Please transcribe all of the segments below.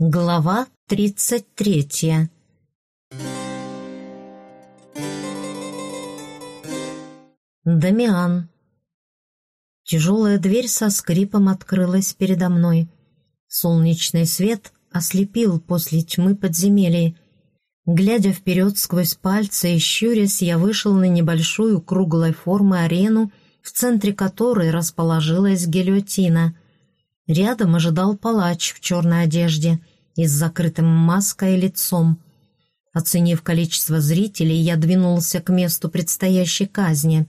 Глава тридцать третья Дамиан Тяжелая дверь со скрипом открылась передо мной. Солнечный свет ослепил после тьмы подземелья. Глядя вперед сквозь пальцы и щурясь, я вышел на небольшую круглой формы арену, в центре которой расположилась гильотина — Рядом ожидал палач в черной одежде и с закрытым маской лицом. Оценив количество зрителей, я двинулся к месту предстоящей казни.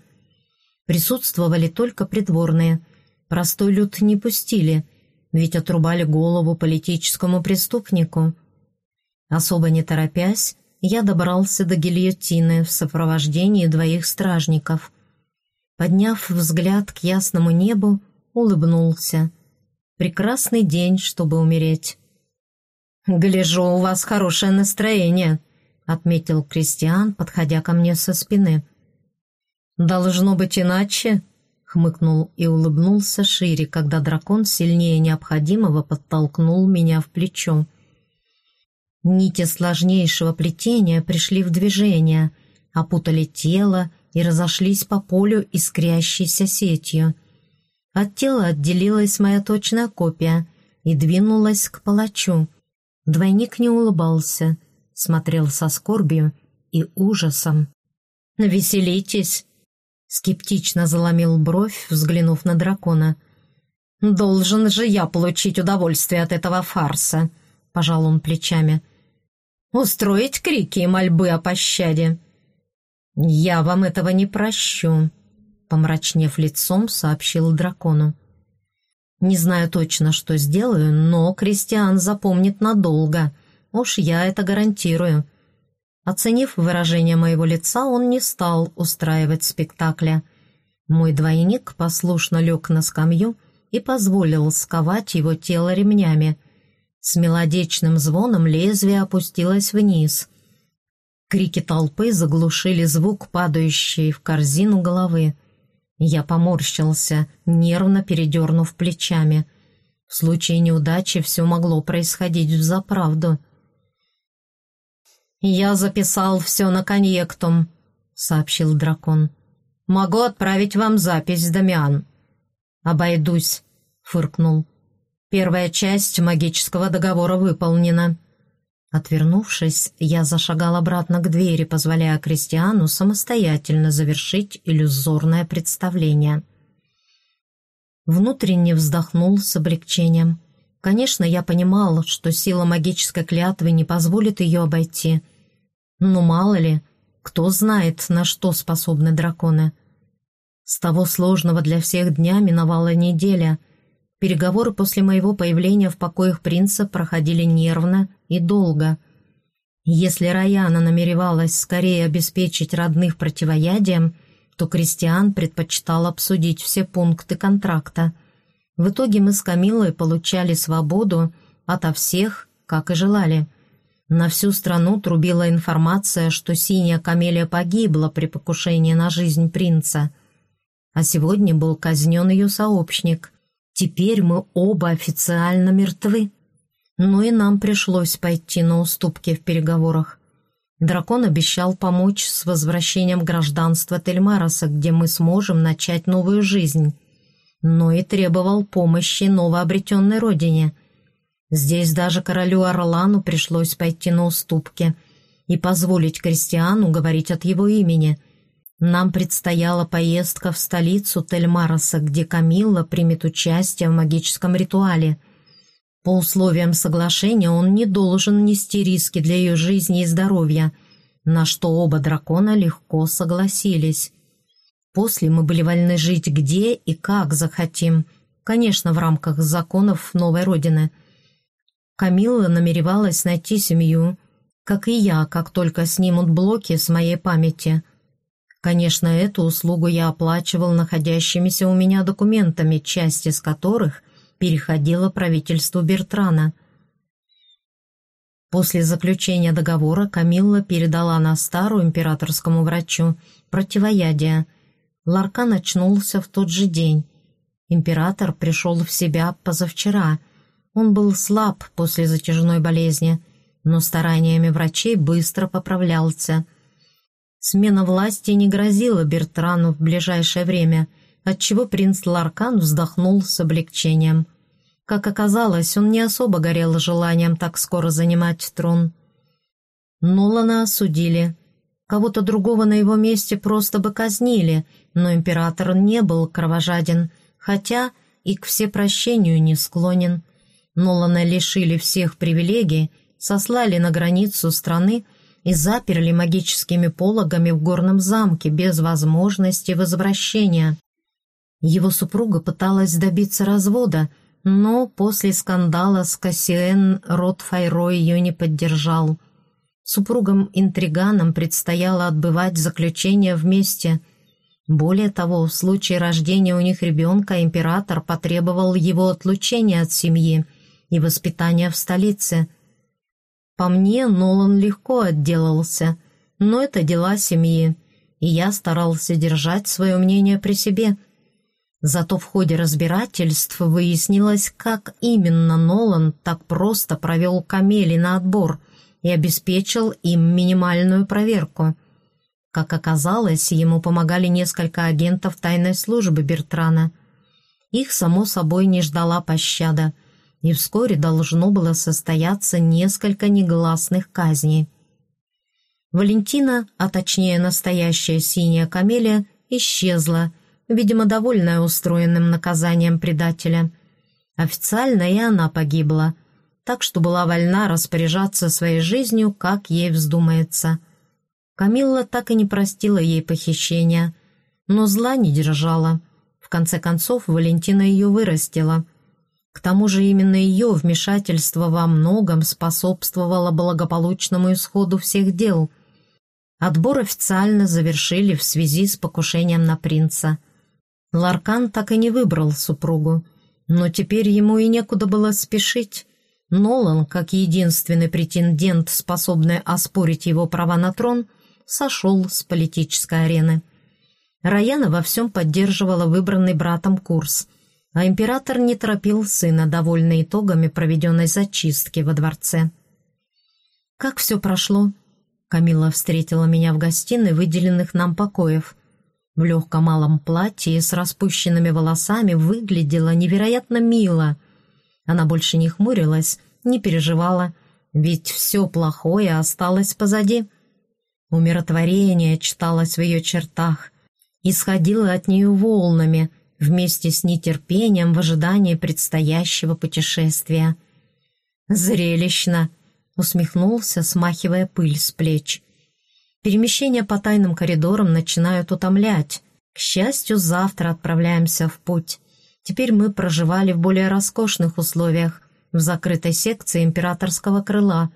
Присутствовали только придворные. Простой люд не пустили, ведь отрубали голову политическому преступнику. Особо не торопясь, я добрался до гильотины в сопровождении двоих стражников. Подняв взгляд к ясному небу, улыбнулся — Прекрасный день, чтобы умереть. «Гляжу, у вас хорошее настроение», — отметил Кристиан, подходя ко мне со спины. «Должно быть иначе», — хмыкнул и улыбнулся шире, когда дракон сильнее необходимого подтолкнул меня в плечо. Нити сложнейшего плетения пришли в движение, опутали тело и разошлись по полю искрящейся сетью — от тела отделилась моя точная копия и двинулась к палачу. Двойник не улыбался, смотрел со скорбью и ужасом. «Веселитесь!» — скептично заломил бровь, взглянув на дракона. «Должен же я получить удовольствие от этого фарса!» — пожал он плечами. «Устроить крики и мольбы о пощаде!» «Я вам этого не прощу!» Помрачнев лицом, сообщил дракону. «Не знаю точно, что сделаю, но Кристиан запомнит надолго. Уж я это гарантирую». Оценив выражение моего лица, он не стал устраивать спектакля. Мой двойник послушно лег на скамью и позволил сковать его тело ремнями. С мелодичным звоном лезвие опустилось вниз. Крики толпы заглушили звук, падающий в корзину головы. Я поморщился, нервно передернув плечами. В случае неудачи все могло происходить взаправду. «Я записал все на конъектум», — сообщил дракон. «Могу отправить вам запись, Дамиан». «Обойдусь», — фыркнул. «Первая часть магического договора выполнена». Отвернувшись, я зашагал обратно к двери, позволяя Кристиану самостоятельно завершить иллюзорное представление. Внутренне вздохнул с облегчением. Конечно, я понимал, что сила магической клятвы не позволит ее обойти. Но мало ли, кто знает, на что способны драконы. С того сложного для всех дня миновала неделя — Переговоры после моего появления в покоях принца проходили нервно и долго. Если Раяна намеревалась скорее обеспечить родных противоядием, то Кристиан предпочитал обсудить все пункты контракта. В итоге мы с Камилой получали свободу ото всех, как и желали. На всю страну трубила информация, что синяя камелия погибла при покушении на жизнь принца. А сегодня был казнен ее сообщник, Теперь мы оба официально мертвы. Но и нам пришлось пойти на уступки в переговорах. Дракон обещал помочь с возвращением гражданства Тельмароса, где мы сможем начать новую жизнь. Но и требовал помощи новообретенной родине. Здесь даже королю Орлану пришлось пойти на уступки и позволить крестьяну говорить от его имени – нам предстояла поездка в столицу Тельмароса, где Камилла примет участие в магическом ритуале. По условиям соглашения он не должен нести риски для ее жизни и здоровья, на что оба дракона легко согласились. После мы были вольны жить где и как захотим, конечно, в рамках законов новой родины. Камилла намеревалась найти семью, как и я, как только снимут блоки с моей памяти – Конечно, эту услугу я оплачивал находящимися у меня документами, часть из которых переходила правительству Бертрана. После заключения договора Камилла передала на стару императорскому врачу противоядие. Ларкан очнулся в тот же день. Император пришел в себя позавчера. Он был слаб после затяжной болезни, но стараниями врачей быстро поправлялся. Смена власти не грозила Бертрану в ближайшее время, отчего принц Ларкан вздохнул с облегчением. Как оказалось, он не особо горел желанием так скоро занимать трон. Нолана осудили. Кого-то другого на его месте просто бы казнили, но император не был кровожаден, хотя и к всепрощению не склонен. Нолана лишили всех привилегий, сослали на границу страны и заперли магическими пологами в горном замке без возможности возвращения. Его супруга пыталась добиться развода, но после скандала с Кассиэн род Файро ее не поддержал. Супругам-интриганам предстояло отбывать заключение вместе. Более того, в случае рождения у них ребенка император потребовал его отлучения от семьи и воспитания в столице. По мне, Нолан легко отделался, но это дела семьи, и я старался держать свое мнение при себе. Зато в ходе разбирательств выяснилось, как именно Нолан так просто провел камели на отбор – и обеспечил им минимальную проверку. Как оказалось, ему помогали несколько агентов тайной службы Бертрана. Их, само собой, не ждала пощада, и вскоре должно было состояться несколько негласных казней. Валентина, а точнее настоящая синяя камелия, исчезла, видимо, довольная устроенным наказанием предателя. Официально и она погибла – так что была вольна распоряжаться своей жизнью, как ей вздумается. Камилла так и не простила ей похищения, но зла не держала. В конце концов, Валентина ее вырастила. К тому же именно ее вмешательство во многом способствовало благополучному исходу всех дел. Отбор официально завершили в связи с покушением на принца. Ларкан так и не выбрал супругу, но теперь ему и некуда было спешить. Нолан, как единственный претендент, способный оспорить его права на трон, сошел с политической арены. Раяна во всем поддерживала выбранный братом курс, а император не торопил сына, довольный итогами проведенной зачистки во дворце. «Как все прошло?» Камила встретила меня в гостиной выделенных нам покоев. В легком малом платье с распущенными волосами выглядела невероятно мило. Она больше не хмурилась, не переживала, ведь все плохое осталось позади. Умиротворение читалось в ее чертах, исходило от нее волнами, вместе с нетерпением в ожидании предстоящего путешествия. «Зрелищно!» — усмехнулся, смахивая пыль с плеч. Перемещения по тайным коридорам начинают утомлять. К счастью, завтра отправляемся в путь. Теперь мы проживали в более роскошных условиях, в закрытой секции императорского крыла.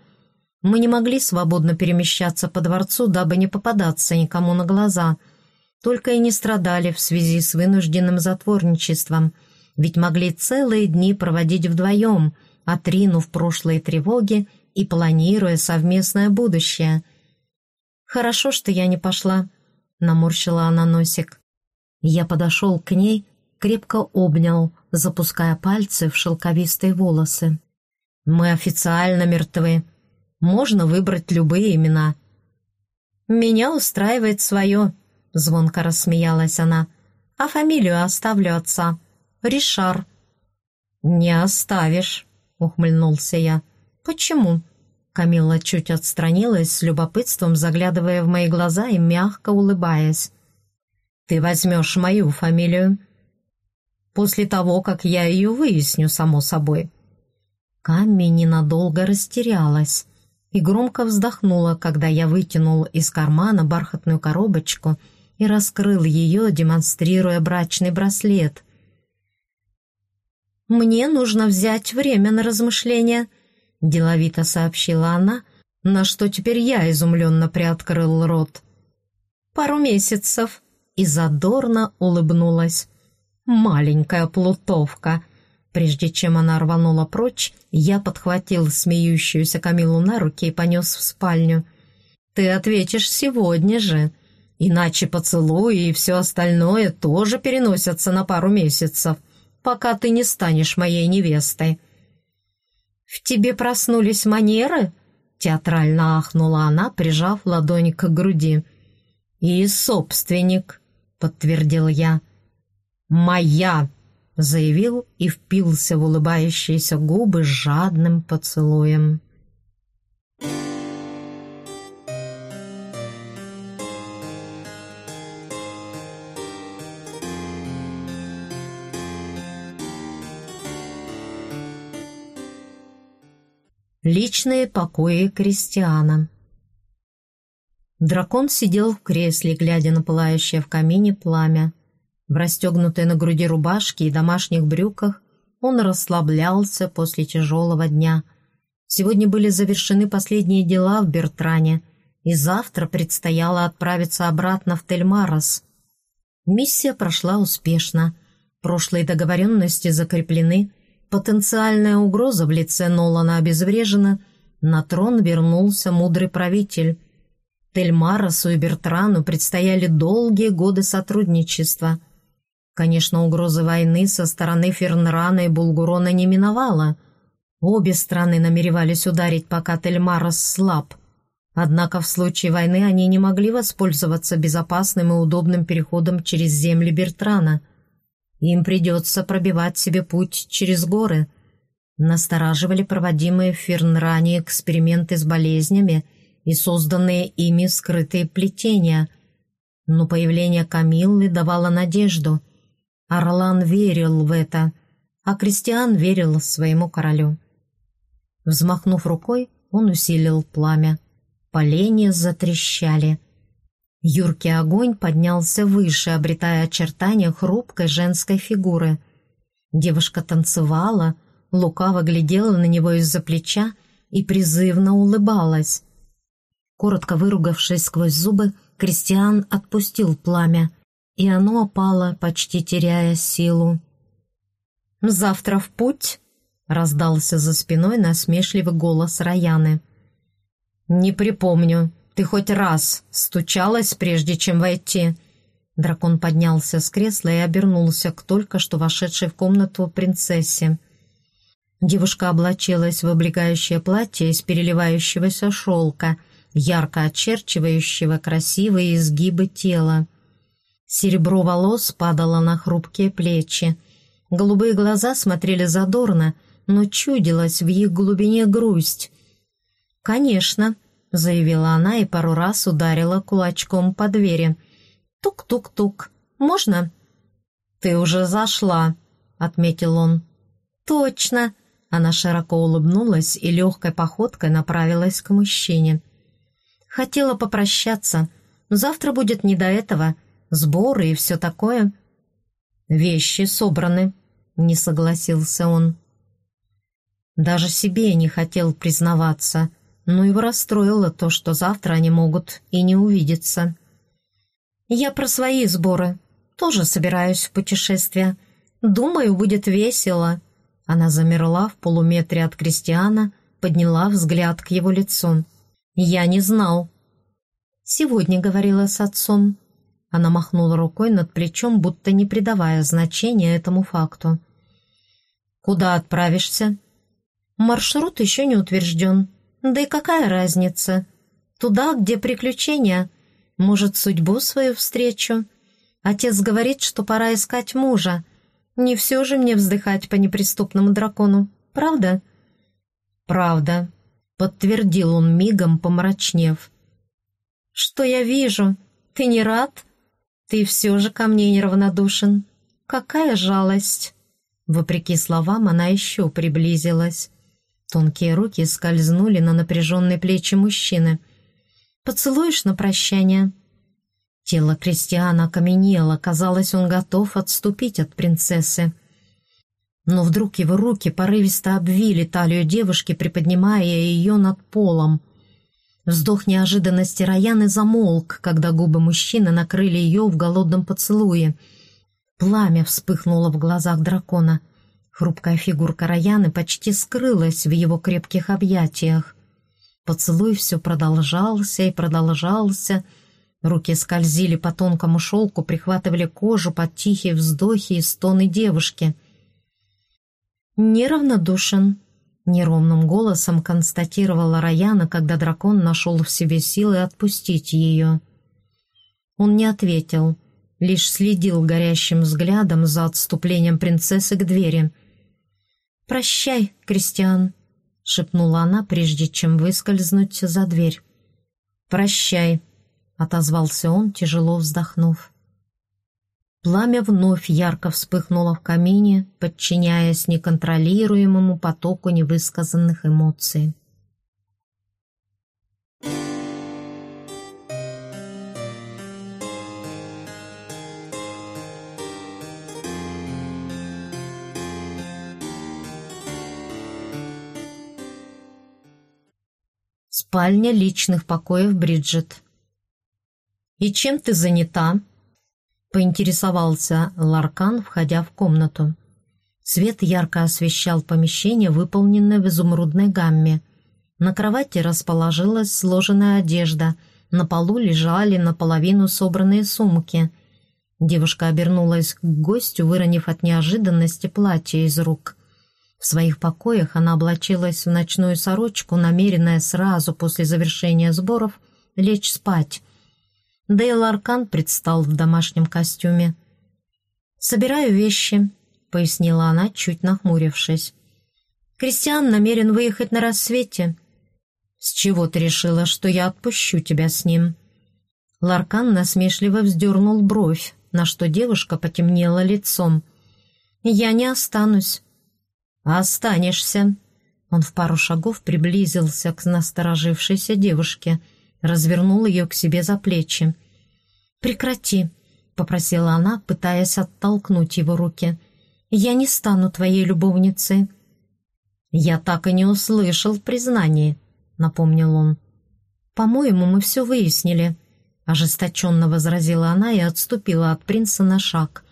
Мы не могли свободно перемещаться по дворцу, дабы не попадаться никому на глаза. Только и не страдали в связи с вынужденным затворничеством, ведь могли целые дни проводить вдвоем, отринув прошлые тревоги и планируя совместное будущее. «Хорошо, что я не пошла», — наморщила она носик. Я подошел к ней, крепко обнял, запуская пальцы в шелковистые волосы. «Мы официально мертвы. Можно выбрать любые имена». «Меня устраивает свое», — звонко рассмеялась она. «А фамилию оставлю отца. Ришар». «Не оставишь», — ухмыльнулся я. «Почему?» Камилла чуть отстранилась, с любопытством заглядывая в мои глаза и мягко улыбаясь. «Ты возьмешь мою фамилию, После того, как я ее выясню, само собой». Камми ненадолго растерялась и громко вздохнула, когда я вытянул из кармана бархатную коробочку и раскрыл ее, демонстрируя брачный браслет. «Мне нужно взять время на размышления», — деловито сообщила она, на что теперь я изумленно приоткрыл рот. «Пару месяцев», — и задорно улыбнулась маленькая плутовка!» Прежде чем она рванула прочь, я подхватил смеющуюся Камилу на руки и понес в спальню. «Ты ответишь сегодня же, иначе поцелуи и все остальное тоже переносятся на пару месяцев, пока ты не станешь моей невестой». «В тебе проснулись манеры?» Театрально ахнула она, прижав ладонь к груди. «И собственник», — подтвердил я. «Моя!» — заявил и впился в улыбающиеся губы жадным поцелуем. Личные покои крестьяна. Дракон сидел в кресле, глядя на пылающее в камине пламя. В расстегнутой на груди рубашке и домашних брюках он расслаблялся после тяжелого дня. Сегодня были завершены последние дела в Бертране, и завтра предстояло отправиться обратно в Тельмарос. Миссия прошла успешно. Прошлые договоренности закреплены, Потенциальная угроза в лице Нолана обезврежена, на трон вернулся мудрый правитель. Тельмаросу и Бертрану предстояли долгие годы сотрудничества. Конечно, угрозы войны со стороны Фернрана и Булгурона не миновала. Обе страны намеревались ударить, пока Тельмарос слаб. Однако в случае войны они не могли воспользоваться безопасным и удобным переходом через земли Бертрана – им придется пробивать себе путь через горы. Настораживали проводимые в Фернране эксперименты с болезнями и созданные ими скрытые плетения. Но появление Камиллы давало надежду. Орлан верил в это, а Кристиан верил своему королю. Взмахнув рукой, он усилил пламя. Поленья затрещали — Юркий огонь поднялся выше, обретая очертания хрупкой женской фигуры. Девушка танцевала, лукаво глядела на него из-за плеча и призывно улыбалась. Коротко выругавшись сквозь зубы, Кристиан отпустил пламя, и оно опало, почти теряя силу. «Завтра в путь?» — раздался за спиной насмешливый голос Раяны. «Не припомню», ты хоть раз стучалась, прежде чем войти?» Дракон поднялся с кресла и обернулся к только что вошедшей в комнату принцессе. Девушка облачилась в облегающее платье из переливающегося шелка, ярко очерчивающего красивые изгибы тела. Серебро волос падало на хрупкие плечи. Голубые глаза смотрели задорно, но чудилась в их глубине грусть. «Конечно», — заявила она и пару раз ударила кулачком по двери. «Тук-тук-тук. Можно?» «Ты уже зашла», — отметил он. «Точно!» Она широко улыбнулась и легкой походкой направилась к мужчине. «Хотела попрощаться. Завтра будет не до этого. Сборы и все такое». «Вещи собраны», — не согласился он. Даже себе не хотел признаваться — но его расстроило то, что завтра они могут и не увидеться. «Я про свои сборы. Тоже собираюсь в путешествие. Думаю, будет весело». Она замерла в полуметре от Кристиана, подняла взгляд к его лицу. «Я не знал». «Сегодня говорила с отцом». Она махнула рукой над плечом, будто не придавая значения этому факту. «Куда отправишься?» «Маршрут еще не утвержден. Да и какая разница? Туда, где приключения. Может, судьбу свою встречу. Отец говорит, что пора искать мужа. Не все же мне вздыхать по неприступному дракону, правда? Правда, подтвердил он мигом, помрачнев. Что я вижу? Ты не рад? Ты все же ко мне неравнодушен. Какая жалость! Вопреки словам, она еще приблизилась. Тонкие руки скользнули на напряженные плечи мужчины. «Поцелуешь на прощание?» Тело Кристиана окаменело, казалось, он готов отступить от принцессы. Но вдруг его руки порывисто обвили талию девушки, приподнимая ее над полом. Вздох неожиданности Раяны замолк, когда губы мужчины накрыли ее в голодном поцелуе. Пламя вспыхнуло в глазах дракона. Хрупкая фигурка Раяны почти скрылась в его крепких объятиях. Поцелуй все продолжался и продолжался. Руки скользили по тонкому шелку, прихватывали кожу под тихие вздохи и стоны девушки. «Неравнодушен», — неровным голосом констатировала Раяна, когда дракон нашел в себе силы отпустить ее. Он не ответил, лишь следил горящим взглядом за отступлением принцессы к двери. «Прощай, Кристиан», — шепнула она, прежде чем выскользнуть за дверь. «Прощай», — отозвался он, тяжело вздохнув. Пламя вновь ярко вспыхнуло в камине, подчиняясь неконтролируемому потоку невысказанных эмоций. Спальня личных покоев Бриджит. «И чем ты занята?» — поинтересовался Ларкан, входя в комнату. Свет ярко освещал помещение, выполненное в изумрудной гамме. На кровати расположилась сложенная одежда, на полу лежали наполовину собранные сумки. Девушка обернулась к гостю, выронив от неожиданности платье из рук. В своих покоях она облачилась в ночную сорочку, намеренная сразу после завершения сборов лечь спать. Дейл Аркан предстал в домашнем костюме. «Собираю вещи», — пояснила она, чуть нахмурившись. «Кристиан намерен выехать на рассвете». «С чего ты решила, что я отпущу тебя с ним?» Ларкан насмешливо вздернул бровь, на что девушка потемнела лицом. «Я не останусь». «Останешься». Он в пару шагов приблизился к насторожившейся девушке — развернул ее к себе за плечи. «Прекрати», — попросила она, пытаясь оттолкнуть его руки. «Я не стану твоей любовницей». «Я так и не услышал признания», — напомнил он. «По-моему, мы все выяснили», — ожесточенно возразила она и отступила от принца на шаг.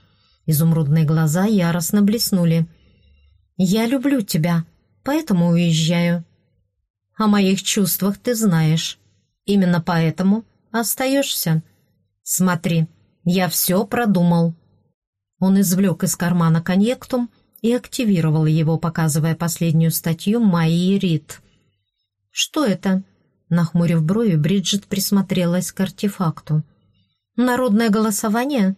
Изумрудные глаза яростно блеснули. «Я люблю тебя, поэтому уезжаю». «О моих чувствах ты знаешь», Именно поэтому остаешься. Смотри, я все продумал». Он извлек из кармана конъектум и активировал его, показывая последнюю статью Майи Рид. «Что это?» Нахмурив брови, Бриджит присмотрелась к артефакту. «Народное голосование?»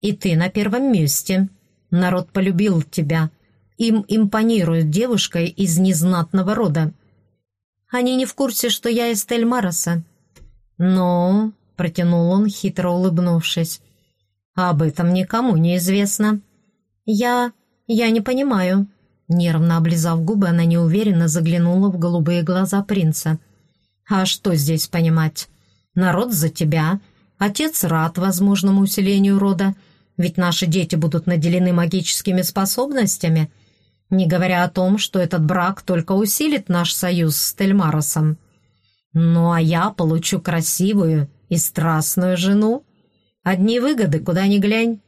«И ты на первом месте. Народ полюбил тебя. Им импонирует девушка из незнатного рода. Они не в курсе, что я из Тельмароса». «Ну», — протянул он, хитро улыбнувшись, — «об этом никому не известно». «Я... я не понимаю». Нервно облизав губы, она неуверенно заглянула в голубые глаза принца. «А что здесь понимать? Народ за тебя. Отец рад возможному усилению рода, ведь наши дети будут наделены магическими способностями не говоря о том, что этот брак только усилит наш союз с Тельмаросом. Ну а я получу красивую и страстную жену. Одни выгоды, куда ни глянь».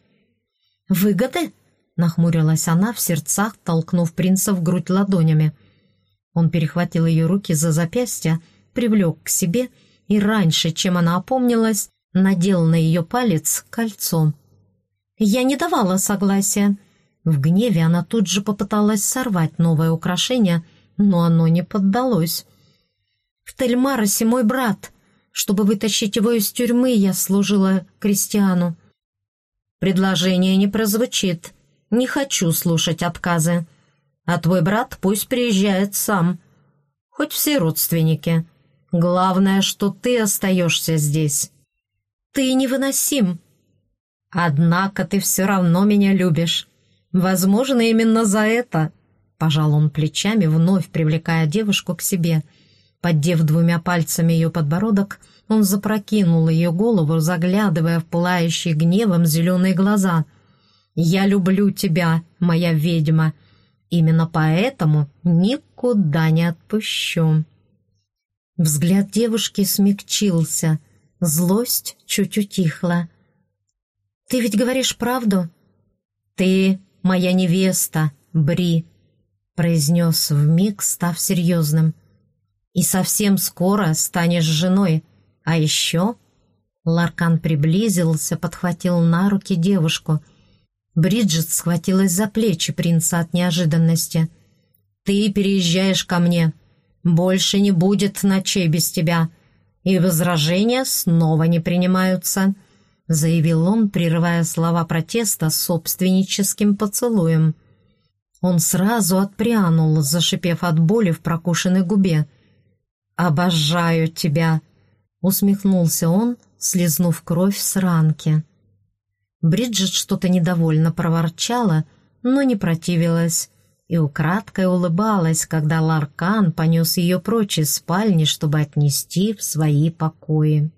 «Выгоды?» — нахмурилась она в сердцах, толкнув принца в грудь ладонями. Он перехватил ее руки за запястья, привлек к себе и раньше, чем она опомнилась, надел на ее палец кольцо. «Я не давала согласия», в гневе она тут же попыталась сорвать новое украшение, но оно не поддалось. «В Тельмаросе мой брат. Чтобы вытащить его из тюрьмы, я служила крестьяну». «Предложение не прозвучит. Не хочу слушать отказы. А твой брат пусть приезжает сам. Хоть все родственники. Главное, что ты остаешься здесь». «Ты невыносим». «Однако ты все равно меня любишь. Возможно, именно за это...» Пожал он плечами, вновь привлекая девушку к себе. Поддев двумя пальцами ее подбородок, он запрокинул ее голову, заглядывая в пылающие гневом зеленые глаза. «Я люблю тебя, моя ведьма. Именно поэтому никуда не отпущу». Взгляд девушки смягчился, злость чуть утихла. «Ты ведь говоришь правду?» «Ты моя невеста, Бри», — произнес вмиг, став серьезным. «И совсем скоро станешь женой. А еще...» Ларкан приблизился, подхватил на руки девушку. Бриджит схватилась за плечи принца от неожиданности. Ты переезжаешь ко мне. Больше не будет ночей без тебя. И возражения снова не принимаются», — заявил он, прерывая слова протеста собственническим поцелуем. Он сразу отпрянул, зашипев от боли в прокушенной губе. «Обожаю тебя!» — усмехнулся он, слезнув кровь с ранки. Бриджит что-то недовольно проворчала, но не противилась, и украдкой улыбалась, когда Ларкан понес ее прочь из спальни, чтобы отнести в свои покои.